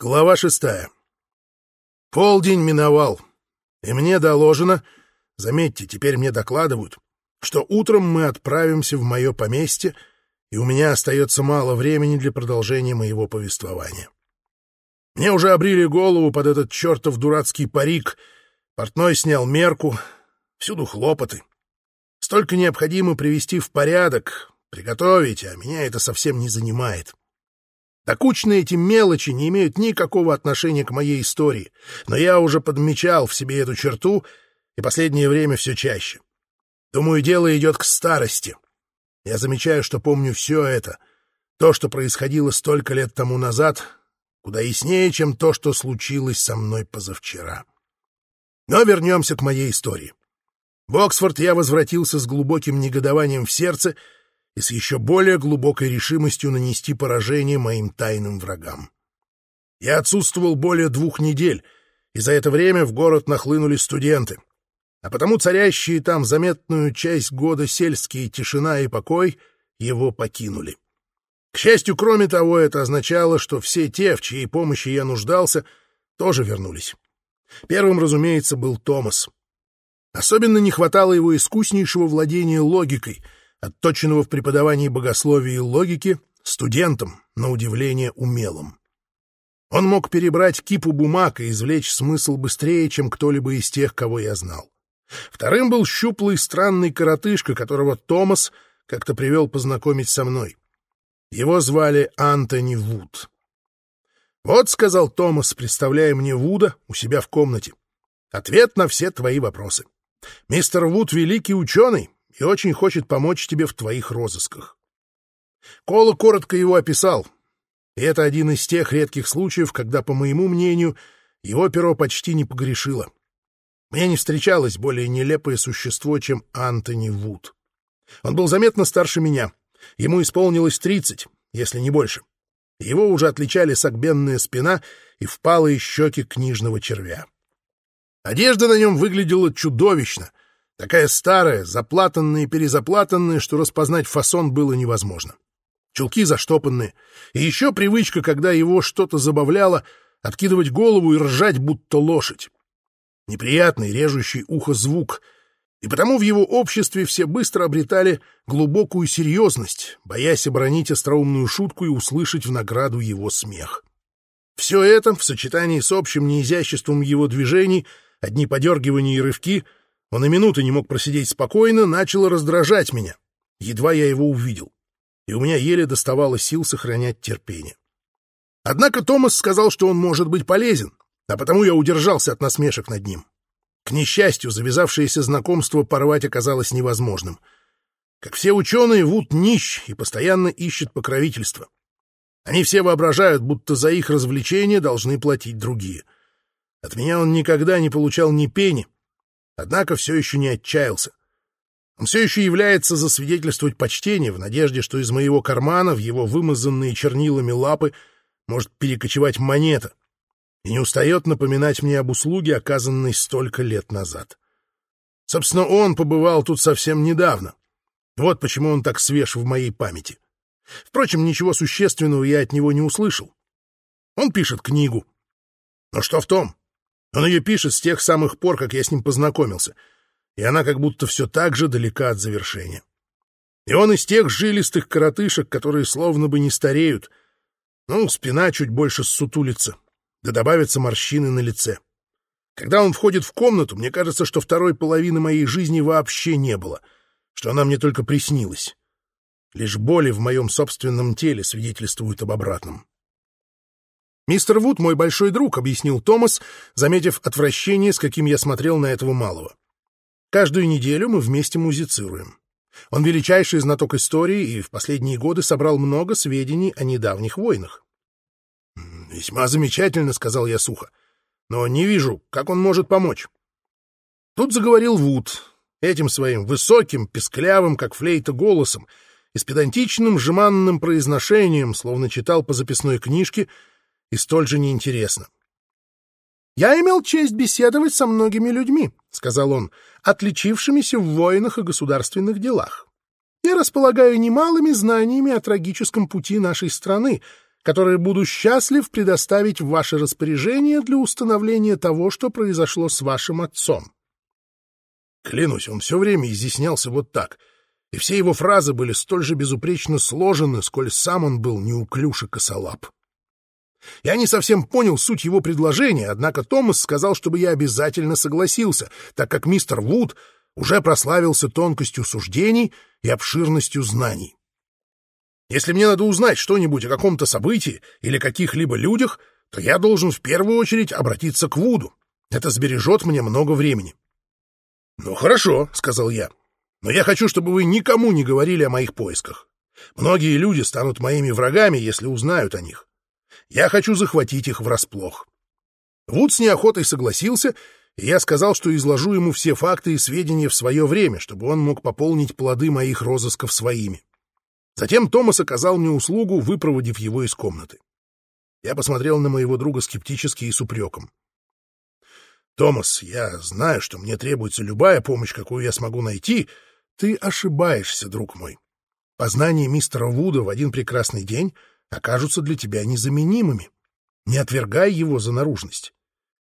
Глава шестая. Полдень миновал, и мне доложено, заметьте, теперь мне докладывают, что утром мы отправимся в мое поместье, и у меня остается мало времени для продолжения моего повествования. Мне уже обрили голову под этот чертов дурацкий парик, портной снял мерку, всюду хлопоты. Столько необходимо привести в порядок, приготовить, а меня это совсем не занимает. Докучные эти мелочи не имеют никакого отношения к моей истории, но я уже подмечал в себе эту черту и последнее время все чаще. Думаю, дело идет к старости. Я замечаю, что помню все это, то, что происходило столько лет тому назад, куда яснее, чем то, что случилось со мной позавчера. Но вернемся к моей истории. В Оксфорд я возвратился с глубоким негодованием в сердце — и с еще более глубокой решимостью нанести поражение моим тайным врагам. Я отсутствовал более двух недель, и за это время в город нахлынули студенты, а потому царящие там заметную часть года сельские тишина и покой его покинули. К счастью, кроме того, это означало, что все те, в чьей помощи я нуждался, тоже вернулись. Первым, разумеется, был Томас. Особенно не хватало его искуснейшего владения логикой — отточенного в преподавании богословия и логики, студентом, на удивление умелым. Он мог перебрать кипу бумаг и извлечь смысл быстрее, чем кто-либо из тех, кого я знал. Вторым был щуплый странный коротышка, которого Томас как-то привел познакомить со мной. Его звали Антони Вуд. «Вот», — сказал Томас, представляя мне Вуда у себя в комнате, — «ответ на все твои вопросы. Мистер Вуд — великий ученый, и очень хочет помочь тебе в твоих розысках. Кола коротко его описал, и это один из тех редких случаев, когда, по моему мнению, его перо почти не погрешило. Мне не встречалось более нелепое существо, чем Антони Вуд. Он был заметно старше меня. Ему исполнилось тридцать, если не больше. Его уже отличали согбенная спина и впалые щеки книжного червя. Одежда на нем выглядела чудовищно, Такая старая, заплатанная и перезаплатанная, что распознать фасон было невозможно. Чулки заштопанные. И еще привычка, когда его что-то забавляло, откидывать голову и ржать, будто лошадь. Неприятный, режущий ухо звук. И потому в его обществе все быстро обретали глубокую серьезность, боясь оборонить остроумную шутку и услышать в награду его смех. Все это, в сочетании с общим неизяществом его движений, одни подергивания и рывки — он и минуты не мог просидеть спокойно, начало раздражать меня. Едва я его увидел. И у меня еле доставало сил сохранять терпение. Однако Томас сказал, что он может быть полезен, а потому я удержался от насмешек над ним. К несчастью, завязавшееся знакомство порвать оказалось невозможным. Как все ученые, Вуд нищ и постоянно ищет покровительство. Они все воображают, будто за их развлечения должны платить другие. От меня он никогда не получал ни пени, однако все еще не отчаялся. Он все еще является засвидетельствовать почтение в надежде, что из моего кармана в его вымазанные чернилами лапы может перекочевать монета, и не устает напоминать мне об услуге, оказанной столько лет назад. Собственно, он побывал тут совсем недавно. Вот почему он так свеж в моей памяти. Впрочем, ничего существенного я от него не услышал. Он пишет книгу. Но что в том? Он ее пишет с тех самых пор, как я с ним познакомился, и она как будто все так же далека от завершения. И он из тех жилистых коротышек, которые словно бы не стареют. Ну, спина чуть больше ссутулится, да добавятся морщины на лице. Когда он входит в комнату, мне кажется, что второй половины моей жизни вообще не было, что она мне только приснилась. Лишь боли в моем собственном теле свидетельствуют об обратном. «Мистер Вуд мой большой друг», — объяснил Томас, заметив отвращение, с каким я смотрел на этого малого. «Каждую неделю мы вместе музицируем. Он величайший знаток истории и в последние годы собрал много сведений о недавних войнах». «Весьма замечательно», — сказал я сухо. «Но не вижу, как он может помочь». Тут заговорил Вуд, этим своим высоким, песклявым, как флейта, голосом и с педантичным, жеманным произношением, словно читал по записной книжке — и столь же неинтересно. «Я имел честь беседовать со многими людьми», — сказал он, — «отличившимися в войнах и государственных делах. Я располагаю немалыми знаниями о трагическом пути нашей страны, которые буду счастлив предоставить в ваше распоряжение для установления того, что произошло с вашим отцом. Клянусь, он все время изъяснялся вот так, и все его фразы были столь же безупречно сложены, сколь сам он был неуклюж и косолап. Я не совсем понял суть его предложения, однако Томас сказал, чтобы я обязательно согласился, так как мистер Вуд уже прославился тонкостью суждений и обширностью знаний. Если мне надо узнать что-нибудь о каком-то событии или каких-либо людях, то я должен в первую очередь обратиться к Вуду. Это сбережет мне много времени. — Ну, хорошо, — сказал я. — Но я хочу, чтобы вы никому не говорили о моих поисках. Многие люди станут моими врагами, если узнают о них. Я хочу захватить их врасплох. Вуд с неохотой согласился, и я сказал, что изложу ему все факты и сведения в свое время, чтобы он мог пополнить плоды моих розысков своими. Затем Томас оказал мне услугу, выпроводив его из комнаты. Я посмотрел на моего друга скептически и с упреком. «Томас, я знаю, что мне требуется любая помощь, какую я смогу найти. Ты ошибаешься, друг мой. Познания мистера Вуда в один прекрасный день окажутся для тебя незаменимыми. Не отвергай его за наружность.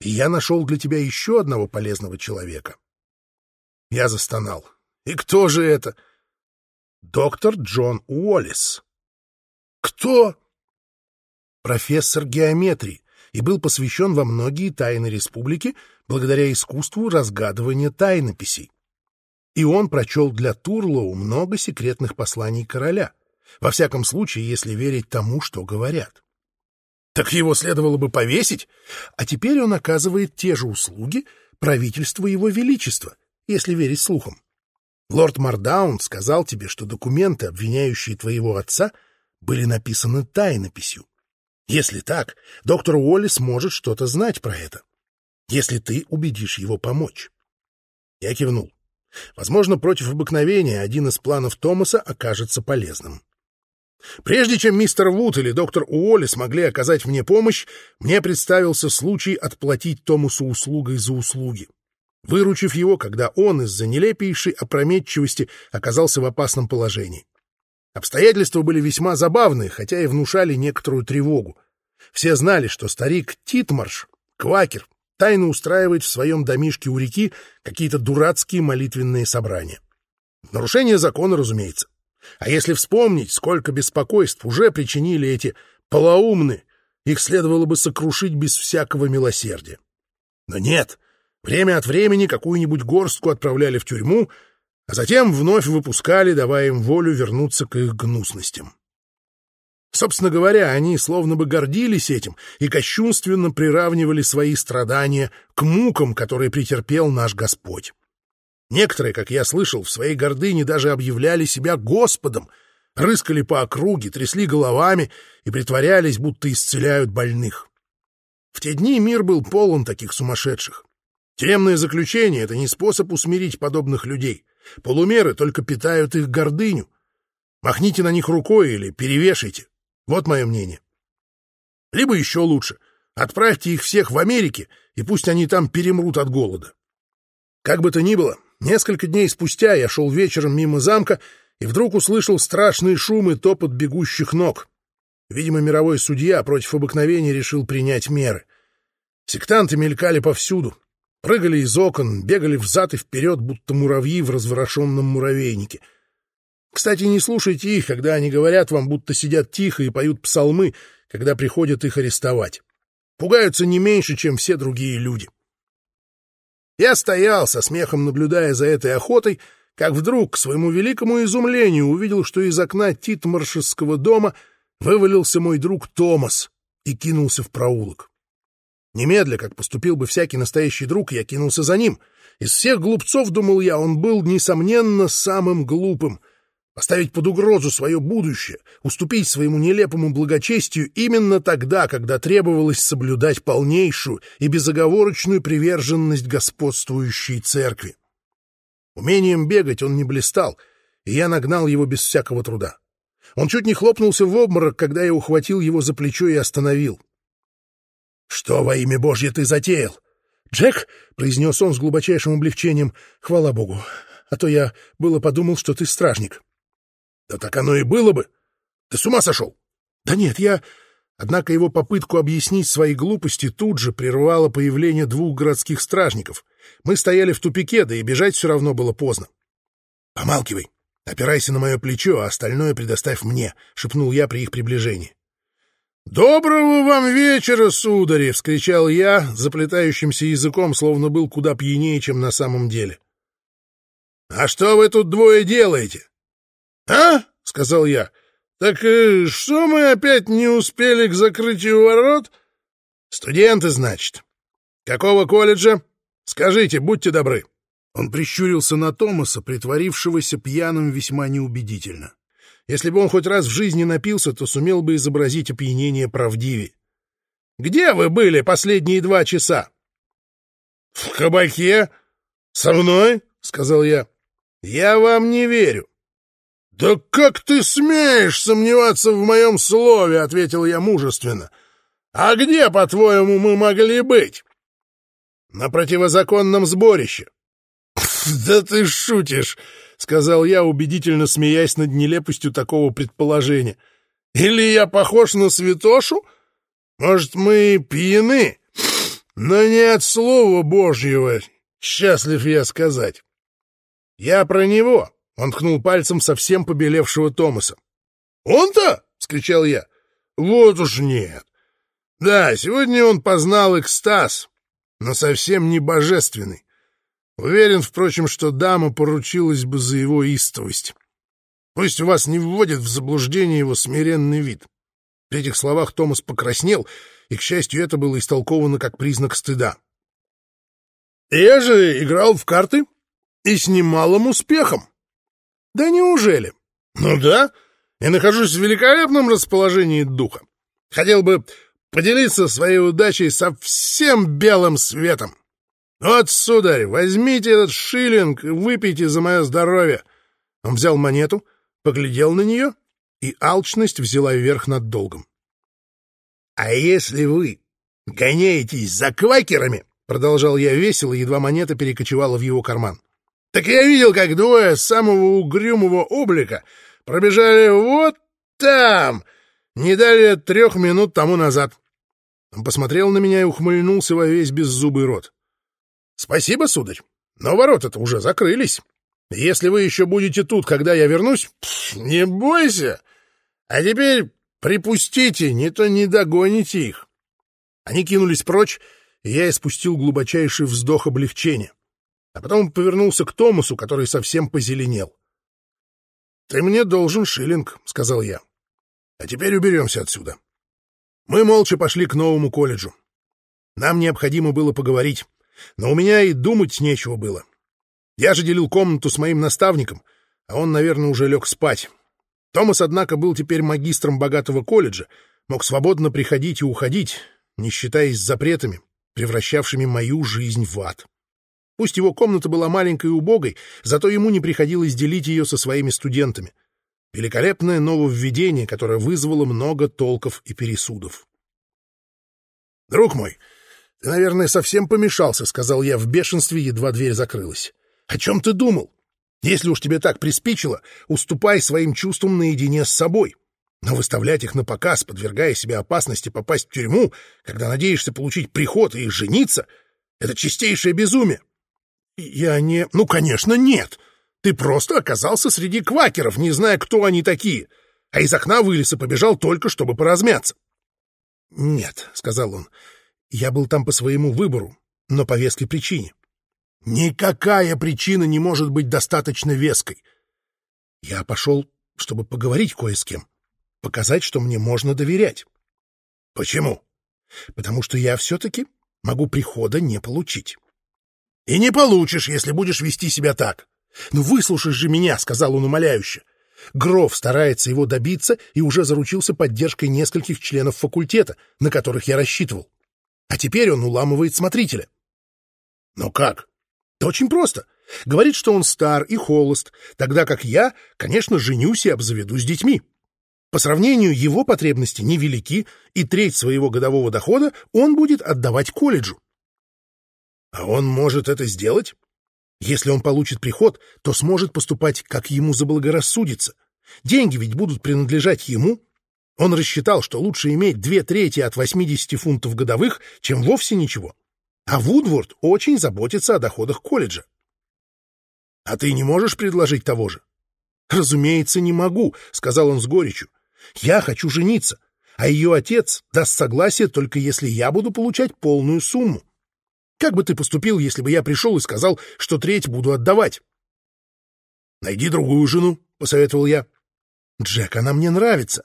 И я нашел для тебя еще одного полезного человека». Я застонал. «И кто же это?» доктор Джон Уоллес. Кто? Профессор геометрии и был посвящен во многие тайны республики благодаря искусству разгадывания тайнописей. И он прочел для Турлоу много секретных посланий короля, во всяком случае, если верить тому, что говорят. Так его следовало бы повесить, а теперь он оказывает те же услуги правительству его величества, если верить слухам. Лорд Мардаун сказал тебе, что документы, обвиняющие твоего отца, были написаны тайнописью. Если так, доктор Уоллес может что-то знать про это, если ты убедишь его помочь. Я кивнул. Возможно, против обыкновения один из планов Томаса окажется полезным. Прежде чем мистер Вуд или доктор Уолли смогли оказать мне помощь, мне представился случай отплатить Томасу услугой за услуги выручив его, когда он из-за нелепейшей опрометчивости оказался в опасном положении. Обстоятельства были весьма забавные, хотя и внушали некоторую тревогу. Все знали, что старик Титмарш, квакер, тайно устраивает в своем домишке у реки какие-то дурацкие молитвенные собрания. Нарушение закона, разумеется. А если вспомнить, сколько беспокойств уже причинили эти полоумны, их следовало бы сокрушить без всякого милосердия. Но нет, Время от времени какую-нибудь горстку отправляли в тюрьму, а затем вновь выпускали, давая им волю вернуться к их гнусностям. Собственно говоря, они словно бы гордились этим и кощунственно приравнивали свои страдания к мукам, которые претерпел наш Господь. Некоторые, как я слышал, в своей гордыне даже объявляли себя Господом, рыскали по округе, трясли головами и притворялись, будто исцеляют больных. В те дни мир был полон таких сумасшедших. Тюремное заключение — это не способ усмирить подобных людей. Полумеры только питают их гордыню. Махните на них рукой или перевешайте. Вот мое мнение. Либо еще лучше — отправьте их всех в Америке, и пусть они там перемрут от голода. Как бы то ни было, несколько дней спустя я шел вечером мимо замка и вдруг услышал страшные шумы топот бегущих ног. Видимо, мировой судья против обыкновения решил принять меры. Сектанты мелькали повсюду, прыгали из окон, бегали взад и вперед, будто муравьи в разворошенном муравейнике. Кстати, не слушайте их, когда они говорят вам, будто сидят тихо и поют псалмы, когда приходят их арестовать. Пугаются не меньше, чем все другие люди. Я стоял со смехом, наблюдая за этой охотой, как вдруг, к своему великому изумлению, увидел, что из окна Титмаршевского дома вывалился мой друг Томас и кинулся в проулок. Немедля, как поступил бы всякий настоящий друг, я кинулся за ним. Из всех глупцов, думал я, он был, несомненно, самым глупым. Поставить под угрозу свое будущее, уступить своему нелепому благочестию именно тогда, когда требовалось соблюдать полнейшую и безоговорочную приверженность господствующей церкви. Умением бегать он не блистал, и я нагнал его без всякого труда. Он чуть не хлопнулся в обморок, когда я ухватил его за плечо и остановил. «Что во имя Божье ты затеял?» «Джек», — произнес он с глубочайшим облегчением, — «хвала Богу, а то я было подумал, что ты стражник». «Да так оно и было бы. Ты с ума сошел?» «Да нет, я... Однако его попытку объяснить свои глупости тут же прервало появление двух городских стражников. Мы стояли в тупике, да и бежать все равно было поздно. — Помалкивай, опирайся на мое плечо, а остальное предоставь мне, — шепнул я при их приближении. «Доброго вам вечера, судари!» — вскричал я, заплетающимся языком, словно был куда пьянее, чем на самом деле. «А что вы тут двое делаете?» «А?» — сказал я. «Так э, что мы опять не успели к закрытию ворот?» «Студенты, значит. Какого колледжа? Скажите, будьте добры». Он прищурился на Томаса, притворившегося пьяным весьма неубедительно. Если бы он хоть раз в жизни напился, то сумел бы изобразить опьянение правдивее. «Где вы были последние два часа?» «В кабаке? Со мной?» — сказал я. «Я вам не верю». «Да как ты смеешь сомневаться в моем слове?» — ответил я мужественно. «А где, по-твоему, мы могли быть?» «На противозаконном сборище». «Да ты шутишь!» — сказал я, убедительно смеясь над нелепостью такого предположения. «Или я похож на святошу? Может, мы пьяны? Но не от слова Божьего, счастлив я сказать. Я про него!» — он ткнул пальцем совсем побелевшего Томаса. «Он-то?» — скричал я. «Вот уж нет. Да, сегодня он познал экстаз, но совсем не божественный. Уверен, впрочем, что дама поручилась бы за его истовость. Пусть вас не вводит в заблуждение его смиренный вид. При этих словах Томас покраснел, и, к счастью, это было истолковано как признак стыда. «Я же играл в карты и с немалым успехом». «Да неужели?» «Ну да, я нахожусь в великолепном расположении духа. Хотел бы поделиться своей удачей со всем белым светом. «Вот, сударь, возьмите этот шиллинг и выпейте за мое здоровье!» Он взял монету, поглядел на нее, и алчность взяла верх над долгом. «А если вы гоняетесь за квакерами?» — продолжал я весело, едва монета перекочевала в его карман. «Так я видел, как двое самого угрюмого облика пробежали вот там, не далее трех минут тому назад». Он посмотрел на меня и ухмыльнулся во весь беззубый рот. Спасибо, сударь, но ворота-то уже закрылись. Если вы еще будете тут, когда я вернусь, не бойся. А теперь припустите, не то не догоните их. Они кинулись прочь, и я испустил глубочайший вздох облегчения. А потом повернулся к Томасу, который совсем позеленел. — Ты мне должен шиллинг, — сказал я. — А теперь уберемся отсюда. Мы молча пошли к новому колледжу. Нам необходимо было поговорить. Но у меня и думать нечего было. Я же делил комнату с моим наставником, а он, наверное, уже лег спать. Томас, однако, был теперь магистром богатого колледжа, мог свободно приходить и уходить, не считаясь запретами, превращавшими мою жизнь в ад. Пусть его комната была маленькой и убогой, зато ему не приходилось делить ее со своими студентами. Великолепное нововведение, которое вызвало много толков и пересудов. «Друг мой, «Ты, наверное, совсем помешался», — сказал я в бешенстве, едва дверь закрылась. «О чем ты думал? Если уж тебе так приспичило, уступай своим чувствам наедине с собой. Но выставлять их на показ, подвергая себя опасности попасть в тюрьму, когда надеешься получить приход и жениться, — это чистейшее безумие». «Я не... Ну, конечно, нет. Ты просто оказался среди квакеров, не зная, кто они такие, а из окна вылез и побежал только, чтобы поразмяться». «Нет», — сказал он, — я был там по своему выбору, но по веской причине. Никакая причина не может быть достаточно веской. Я пошел, чтобы поговорить кое с кем, показать, что мне можно доверять. Почему? Потому что я все-таки могу прихода не получить. И не получишь, если будешь вести себя так. Ну, выслушай же меня, — сказал он умоляюще. Гров старается его добиться и уже заручился поддержкой нескольких членов факультета, на которых я рассчитывал. А теперь он уламывает смотрителя. Но как? Да очень просто. Говорит, что он стар и холост, тогда как я, конечно, женюсь и обзаведусь детьми. По сравнению, его потребности невелики, и треть своего годового дохода он будет отдавать колледжу. А он может это сделать? Если он получит приход, то сможет поступать, как ему заблагорассудится. Деньги ведь будут принадлежать ему. Он рассчитал, что лучше иметь две трети от 80 фунтов годовых, чем вовсе ничего. А Вудворд очень заботится о доходах колледжа. А ты не можешь предложить того же? Разумеется, не могу, сказал он с горечью. Я хочу жениться, а ее отец даст согласие только если я буду получать полную сумму. Как бы ты поступил, если бы я пришел и сказал, что треть буду отдавать? Найди другую жену, посоветовал я. Джек, она мне нравится.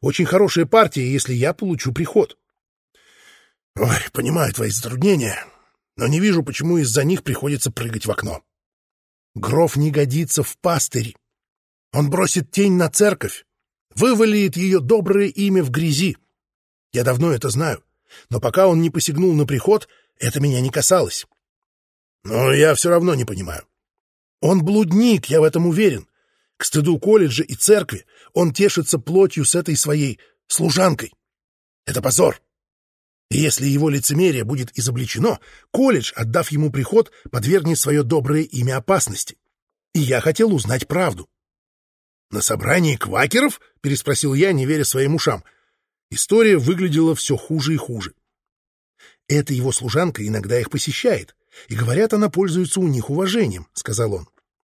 Очень хорошая партия, если я получу приход. Ой, понимаю твои затруднения, но не вижу, почему из-за них приходится прыгать в окно. Гров не годится в пастыри. Он бросит тень на церковь, вывалит ее доброе имя в грязи. Я давно это знаю, но пока он не посягнул на приход, это меня не касалось. Но я все равно не понимаю. Он блудник, я в этом уверен. К стыду колледжа и церкви он тешится плотью с этой своей служанкой. Это позор. И если его лицемерие будет изобличено, колледж, отдав ему приход, подвергнет свое доброе имя опасности. И я хотел узнать правду. «На собрании квакеров?» — переспросил я, не веря своим ушам. История выглядела все хуже и хуже. Эта его служанка иногда их посещает, и, говорят, она пользуется у них уважением, — сказал он.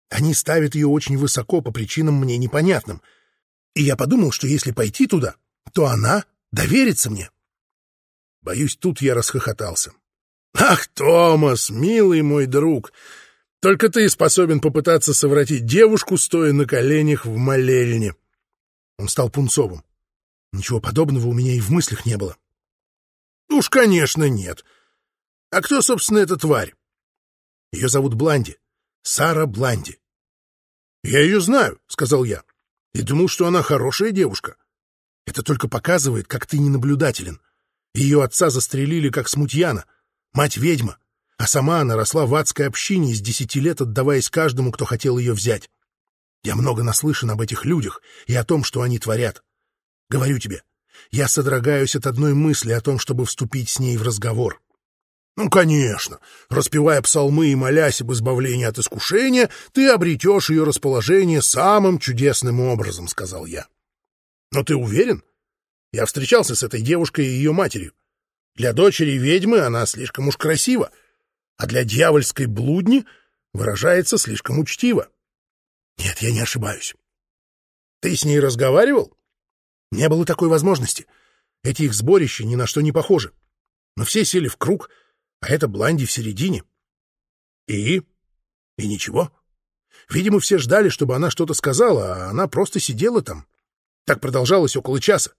Они ставят ее очень высоко по причинам мне непонятным. И я подумал, что если пойти туда, то она доверится мне. Боюсь, тут я расхохотался. «Ах, Томас, милый мой друг! Только ты способен попытаться совратить девушку, стоя на коленях в молельне!» Он стал пунцовым. Ничего подобного у меня и в мыслях не было. «Уж, конечно, нет. А кто, собственно, эта тварь?» «Ее зовут Бланди. Сара Бланди». «Я ее знаю», — сказал я, — «и думал, что она хорошая девушка. Это только показывает, как ты ненаблюдателен. Ее отца застрелили как смутьяна, мать ведьма, а сама она росла в адской общине с десяти лет, отдаваясь каждому, кто хотел ее взять. Я много наслышан об этих людях и о том, что они творят. Говорю тебе, я содрогаюсь от одной мысли о том, чтобы вступить с ней в разговор. Ну, конечно, распевая псалмы и молясь об избавлении от искушения, ты обретешь ее расположение самым чудесным образом, — сказал я. Но ты уверен, я встречался с этой девушкой и ее матерью. Для дочери ведьмы она слишком уж красива, а для дьявольской блудни выражается слишком учтиво. Нет, я не ошибаюсь. Ты с ней разговаривал? Не было такой возможности. Эти их сборища ни на что не похожи. Но все сели в круг, а это Бланди в середине. И? И ничего. Видимо, все ждали, чтобы она что-то сказала, а она просто сидела там. Так продолжалось около часа.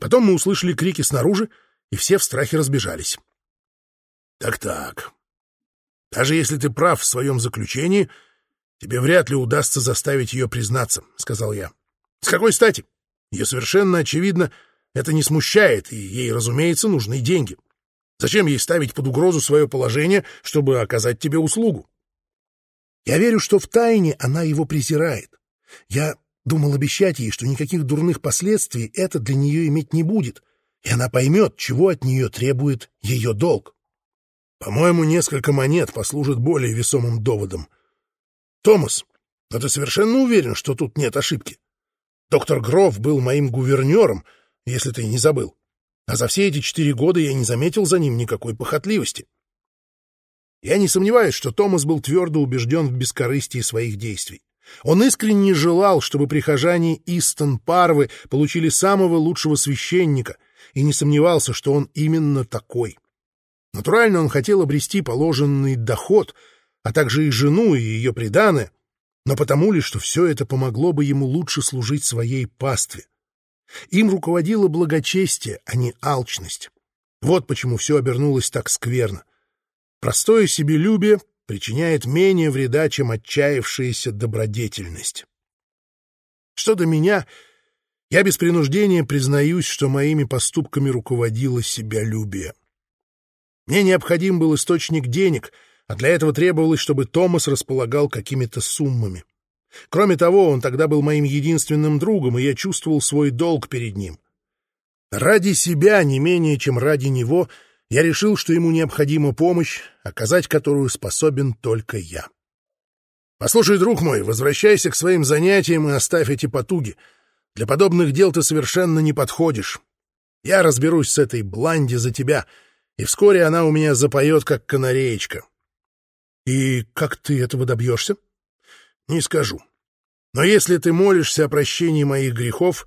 Потом мы услышали крики снаружи, и все в страхе разбежались. Так-так. Даже если ты прав в своем заключении, тебе вряд ли удастся заставить ее признаться, — сказал я. С какой стати? Ее совершенно очевидно это не смущает, и ей, разумеется, нужны деньги. Зачем ей ставить под угрозу свое положение, чтобы оказать тебе услугу? Я верю, что в тайне она его презирает. Я Думал обещать ей, что никаких дурных последствий это для нее иметь не будет, и она поймет, чего от нее требует ее долг. По-моему, несколько монет послужит более весомым доводом. Томас, а ты совершенно уверен, что тут нет ошибки? Доктор Гров был моим гувернером, если ты не забыл. А за все эти четыре года я не заметил за ним никакой похотливости. Я не сомневаюсь, что Томас был твердо убежден в бескорыстии своих действий. Он искренне желал, чтобы прихожане Истон Парвы получили самого лучшего священника, и не сомневался, что он именно такой. Натурально он хотел обрести положенный доход, а также и жену, и ее приданое, но потому ли, что все это помогло бы ему лучше служить своей пастве. Им руководило благочестие, а не алчность. Вот почему все обернулось так скверно. Простое себелюбие причиняет менее вреда, чем отчаявшаяся добродетельность. Что до меня, я без принуждения признаюсь, что моими поступками руководило себялюбие. Мне необходим был источник денег, а для этого требовалось, чтобы Томас располагал какими-то суммами. Кроме того, он тогда был моим единственным другом, и я чувствовал свой долг перед ним. Ради себя, не менее чем ради него — я решил, что ему необходима помощь, оказать которую способен только я. «Послушай, друг мой, возвращайся к своим занятиям и оставь эти потуги. Для подобных дел ты совершенно не подходишь. Я разберусь с этой Бланди за тебя, и вскоре она у меня запоет, как канареечка. И как ты этого добьешься? Не скажу. Но если ты молишься о прощении моих грехов,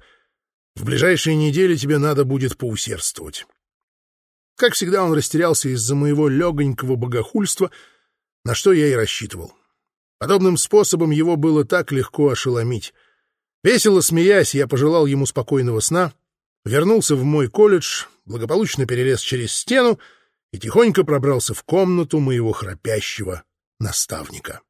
в ближайшие недели тебе надо будет поусердствовать. Как всегда, он растерялся из-за моего легонького богохульства, на что я и рассчитывал. Подобным способом его было так легко ошеломить. Весело смеясь, я пожелал ему спокойного сна, вернулся в мой колледж, благополучно перелез через стену и тихонько пробрался в комнату моего храпящего наставника.